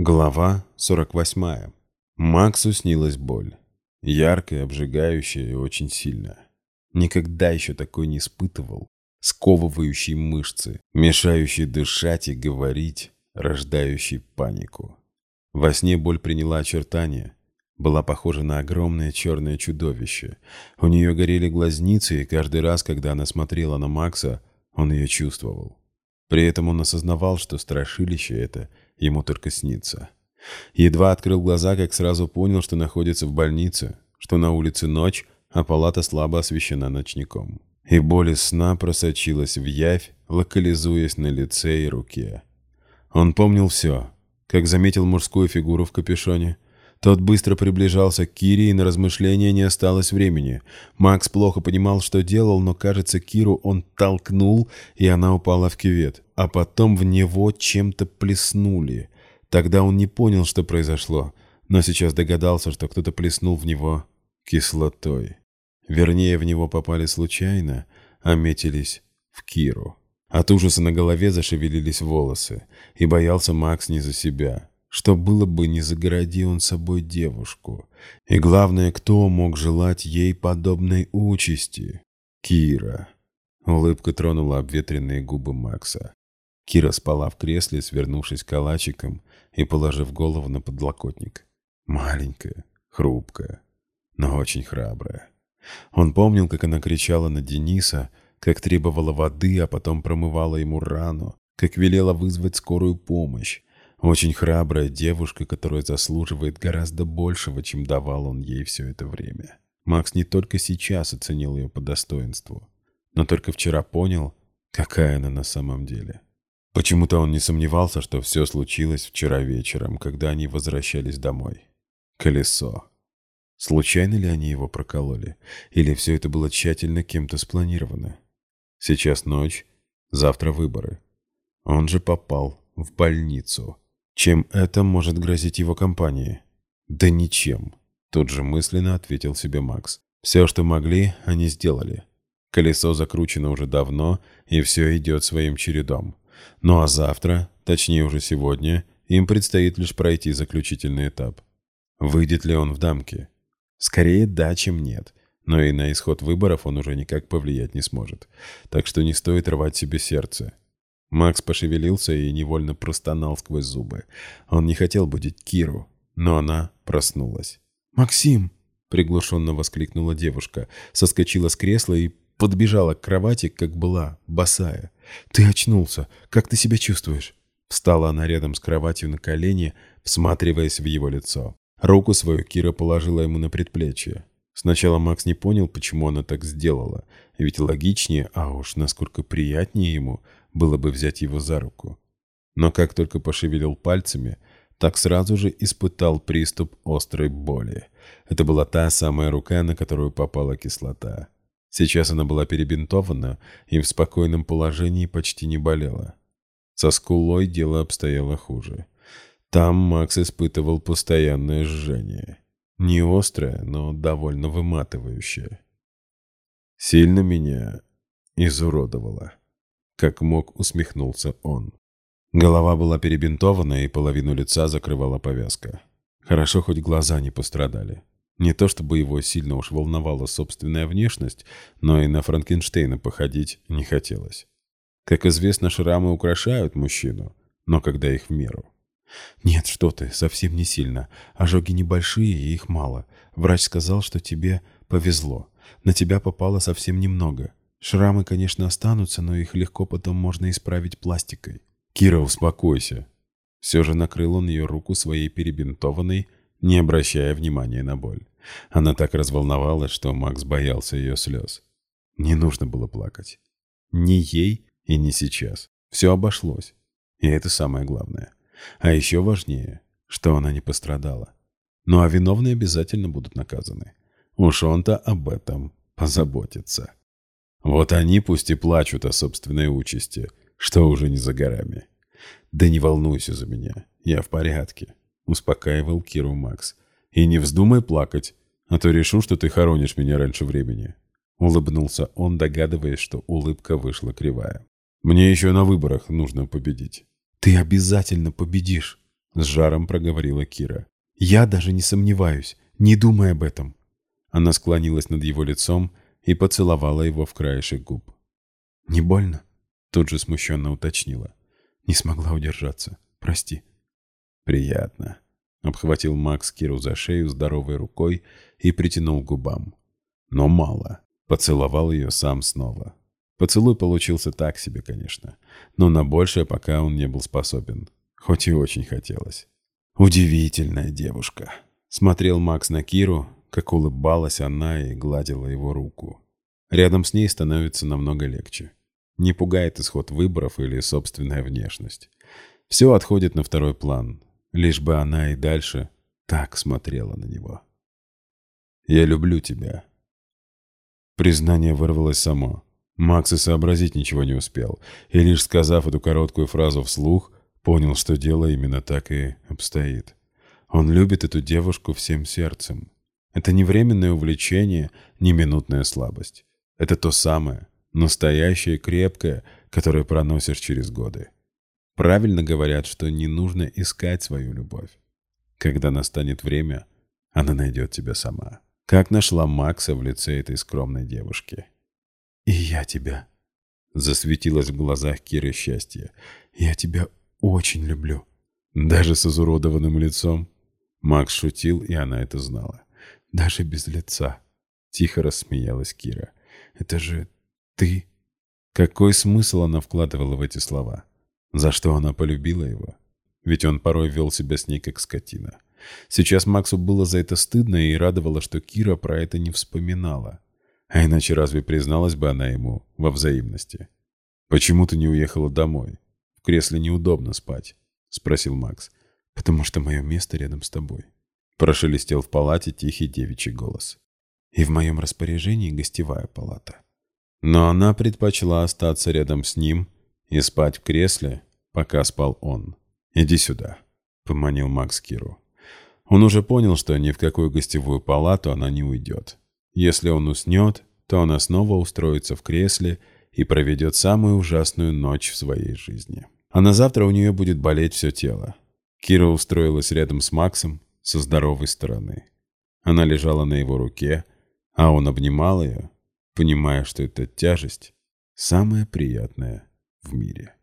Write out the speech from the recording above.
Глава 48. Максу снилась боль. Яркая, обжигающая и очень сильная. Никогда еще такой не испытывал. Сковывающий мышцы, мешающий дышать и говорить, рождающий панику. Во сне боль приняла очертания. Была похожа на огромное черное чудовище. У нее горели глазницы, и каждый раз, когда она смотрела на Макса, он ее чувствовал. При этом он осознавал, что страшилище это – ему только снится. Едва открыл глаза, как сразу понял, что находится в больнице, что на улице ночь, а палата слабо освещена ночником. И боль из сна просочилась в явь, локализуясь на лице и руке. Он помнил все, как заметил мужскую фигуру в капюшоне – тот быстро приближался к Кире, и на размышления не осталось времени. Макс плохо понимал, что делал, но, кажется, Киру он толкнул, и она упала в кювет. А потом в него чем-то плеснули. Тогда он не понял, что произошло, но сейчас догадался, что кто-то плеснул в него кислотой. Вернее, в него попали случайно, а метились в Киру. От ужаса на голове зашевелились волосы, и боялся Макс не за себя. Что было бы, не загороди он собой девушку. И главное, кто мог желать ей подобной участи? Кира. Улыбка тронула обветренные губы Макса. Кира спала в кресле, свернувшись калачиком и положив голову на подлокотник. Маленькая, хрупкая, но очень храбрая. Он помнил, как она кричала на Дениса, как требовала воды, а потом промывала ему рану, как велела вызвать скорую помощь, очень храбрая девушка, которая заслуживает гораздо большего, чем давал он ей все это время. Макс не только сейчас оценил ее по достоинству, но только вчера понял, какая она на самом деле. Почему-то он не сомневался, что все случилось вчера вечером, когда они возвращались домой. Колесо. Случайно ли они его прокололи? Или все это было тщательно кем-то спланировано? Сейчас ночь, завтра выборы. Он же попал в больницу. Чем это может грозить его компании? Да ничем, тут же мысленно ответил себе Макс. Все, что могли, они сделали. Колесо закручено уже давно, и все идет своим чередом. Ну а завтра, точнее уже сегодня, им предстоит лишь пройти заключительный этап. Выйдет ли он в дамки? Скорее да, чем нет. Но и на исход выборов он уже никак повлиять не сможет. Так что не стоит рвать себе сердце. Макс пошевелился и невольно простонал сквозь зубы. Он не хотел будить Киру, но она проснулась. «Максим!» — приглушенно воскликнула девушка, соскочила с кресла и подбежала к кровати, как была, босая. «Ты очнулся! Как ты себя чувствуешь?» Встала она рядом с кроватью на колени, всматриваясь в его лицо. Руку свою Кира положила ему на предплечье. Сначала Макс не понял, почему она так сделала, ведь логичнее, а уж насколько приятнее ему — было бы взять его за руку. Но как только пошевелил пальцами, так сразу же испытал приступ острой боли. Это была та самая рука, на которую попала кислота. Сейчас она была перебинтована и в спокойном положении почти не болела. Со скулой дело обстояло хуже. Там Макс испытывал постоянное жжение. Не острое, но довольно выматывающее. Сильно меня изуродовало. Как мог, усмехнулся он. Голова была перебинтована, и половину лица закрывала повязка. Хорошо, хоть глаза не пострадали. Не то чтобы его сильно уж волновала собственная внешность, но и на Франкенштейна походить не хотелось. Как известно, шрамы украшают мужчину, но когда их в меру. «Нет, что ты, совсем не сильно. Ожоги небольшие, и их мало. Врач сказал, что тебе повезло. На тебя попало совсем немного. Шрамы, конечно, останутся, но их легко потом можно исправить пластикой. Кира, успокойся. Все же накрыл он ее руку своей перебинтованной, не обращая внимания на боль. Она так разволновалась, что Макс боялся ее слез. Не нужно было плакать. Ни ей и не сейчас. Все обошлось. И это самое главное. А еще важнее, что она не пострадала. Ну а виновные обязательно будут наказаны. Уж он-то об этом позаботится. Вот они пусть и плачут о собственной участи, что уже не за горами. «Да не волнуйся за меня, я в порядке», — успокаивал Киру Макс. «И не вздумай плакать, а то решу, что ты хоронишь меня раньше времени». Улыбнулся он, догадываясь, что улыбка вышла кривая. «Мне еще на выборах нужно победить». «Ты обязательно победишь», С жаром проговорила Кира. «Я даже не сомневаюсь. Не думай об этом». Она склонилась над его лицом и поцеловала его в краешек губ. «Не больно?» Тут же смущенно уточнила. «Не смогла удержаться. Прости». «Приятно», — обхватил Макс Киру за шею здоровой рукой и притянул к губам. «Но мало». Поцеловал ее сам снова. Поцелуй получился так себе, конечно, но на большее пока он не был способен, хоть и очень хотелось. «Удивительная девушка», — смотрел Макс на Киру, как улыбалась она и гладила его руку. Рядом с ней становится намного легче. Не пугает исход выборов или собственная внешность. Все отходит на второй план, лишь бы она и дальше так смотрела на него. «Я люблю тебя». Признание вырвалось само. Макс и сообразить ничего не успел, и лишь сказав эту короткую фразу вслух, понял, что дело именно так и обстоит. Он любит эту девушку всем сердцем. Это не временное увлечение, не минутная слабость. Это то самое, настоящее крепкое, которое проносишь через годы. Правильно говорят, что не нужно искать свою любовь. Когда настанет время, она найдет тебя сама. Как нашла Макса в лице этой скромной девушки. «И я тебя», — засветилось в глазах Киры счастье. «Я тебя очень люблю». Даже с изуродованным лицом. Макс шутил, и она это знала. Даже без лица. Тихо рассмеялась Кира. «Это же ты?» Какой смысл она вкладывала в эти слова? За что она полюбила его? Ведь он порой вел себя с ней как скотина. Сейчас Максу было за это стыдно и радовало, что Кира про это не вспоминала. А иначе разве призналась бы она ему во взаимности? «Почему ты не уехала домой? В кресле неудобно спать», — спросил Макс. «Потому что мое место рядом с тобой», — прошелестел в палате тихий девичий голос. «И в моем распоряжении гостевая палата». Но она предпочла остаться рядом с ним и спать в кресле, пока спал он. «Иди сюда», — поманил Макс Киру. Он уже понял, что ни в какую гостевую палату она не уйдет. Если он уснет, то она снова устроится в кресле и проведет самую ужасную ночь в своей жизни. А на завтра у нее будет болеть все тело. Кира устроилась рядом с Максом со здоровой стороны. Она лежала на его руке, а он обнимал ее, понимая, что эта тяжесть самая приятная в мире.